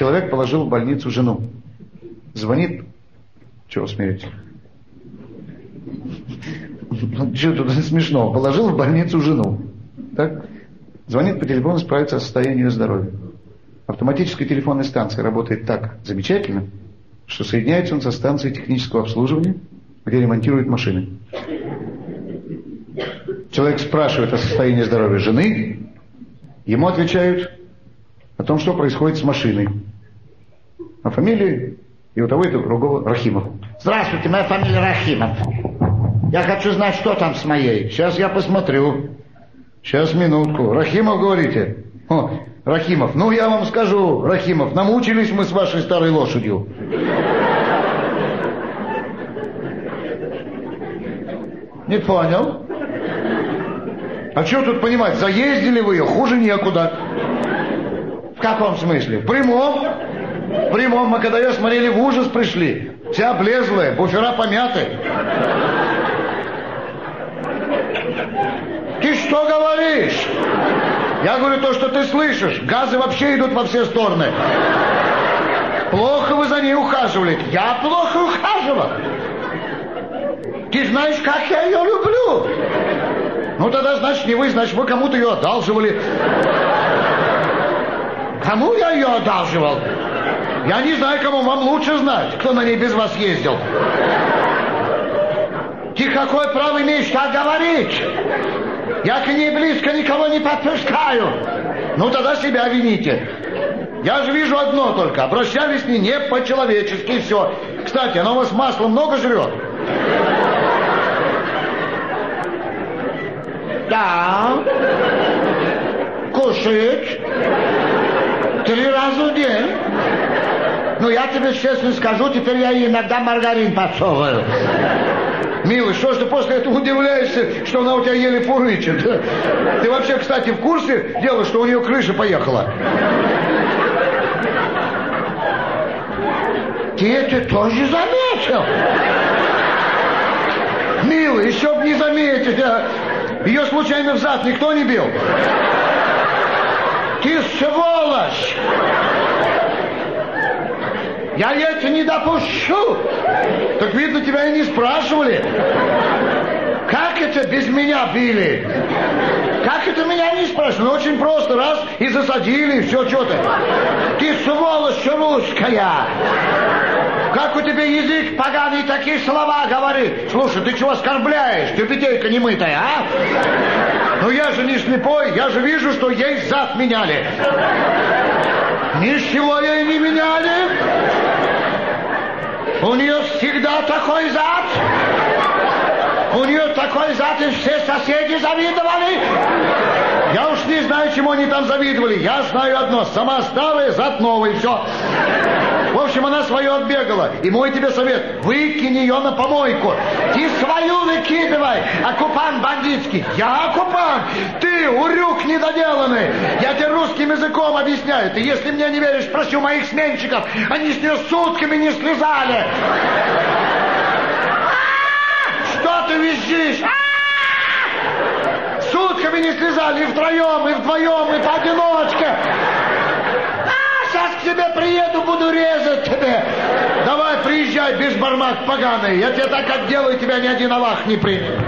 Человек положил в больницу жену. Звонит. Чего смеете? Ну, что тут смешно? Положил в больницу жену. Так? Звонит по телефону, справится о состоянии ее здоровья. Автоматическая телефонная станция работает так замечательно, что соединяется он со станцией технического обслуживания, где ремонтируют машины. Человек спрашивает о состоянии здоровья жены, ему отвечают о том, что происходит с машиной. А фамилия и у того и у другого Рахимов. Здравствуйте, моя фамилия Рахимов. Я хочу знать, что там с моей. Сейчас я посмотрю. Сейчас, минутку. Рахимов, говорите? О, Рахимов. Ну, я вам скажу, Рахимов, намучились мы с вашей старой лошадью. Не понял? А что тут понимать, заездили вы ее, хуже некуда. В каком смысле? В прямом. Прямом. Мы когда ее смотрели, в ужас пришли. Вся облезлая, буфера помяты. Ты что говоришь? Я говорю то, что ты слышишь. Газы вообще идут во все стороны. Плохо вы за ней ухаживали. Я плохо ухаживал. Ты знаешь, как я ее люблю. Ну тогда, значит, не вы, значит, вы кому-то ее одалживали. Кому я ее одалживал? Я не знаю, кому вам лучше знать, кто на ней без вас ездил. Ты какое право имеешь так говорить? Я к ней близко никого не подпускаю. Ну тогда себя вините. Я же вижу одно только. Обращались с ней не по-человечески, все. Кстати, она у вас масла много жрет? Да. Кушает. Три раза в день. Ну, я тебе честно скажу, теперь я иногда маргарин подсовываю. Милый, что ж ты после этого удивляешься, что она у тебя еле фурычит? Ты вообще, кстати, в курсе дела, что у нее крыша поехала? Ты это тоже заметил? Милый, еще б не заметить, а ее случайно в зад никто не бил? Ты сволочь! Я это не допущу! Так видно, тебя и не спрашивали. Как это без меня били? Как это меня не спрашивали? Ну, очень просто. Раз и засадили, и все, что ты. Ты сволочь русская. Как у тебя язык поганый такие слова говорит? Слушай, ты чего оскорбляешь? Ты петелька немытая, а? Ну я же не слепой, я же вижу, что ей зад меняли. Ничего ей не меняли. У нее всегда такой зад. У нее такой зад, и все соседи завидовали. Я уж не знаю, чему они там завидовали. Я знаю одно. Сама старая, зад новый, все. В общем, она свое отбегала. И мой тебе совет, выкинь ее на помойку. Ты свою выкидывай, оккупант бандитский. Я оккупант? Ты урюк недоделанный. Я тебе русским языком объясняю. Ты если мне не веришь, спроси у моих сменщиков. Они с нее сутками не слезали. Что ты визжишь? Сутками не слезали и втроем, и вдвоем, и поодиночке. К тебе приеду, буду резать тебе. Давай, приезжай, бешбармак поганый. Я тебе так отделаю, тебя ни один Аллах не примет.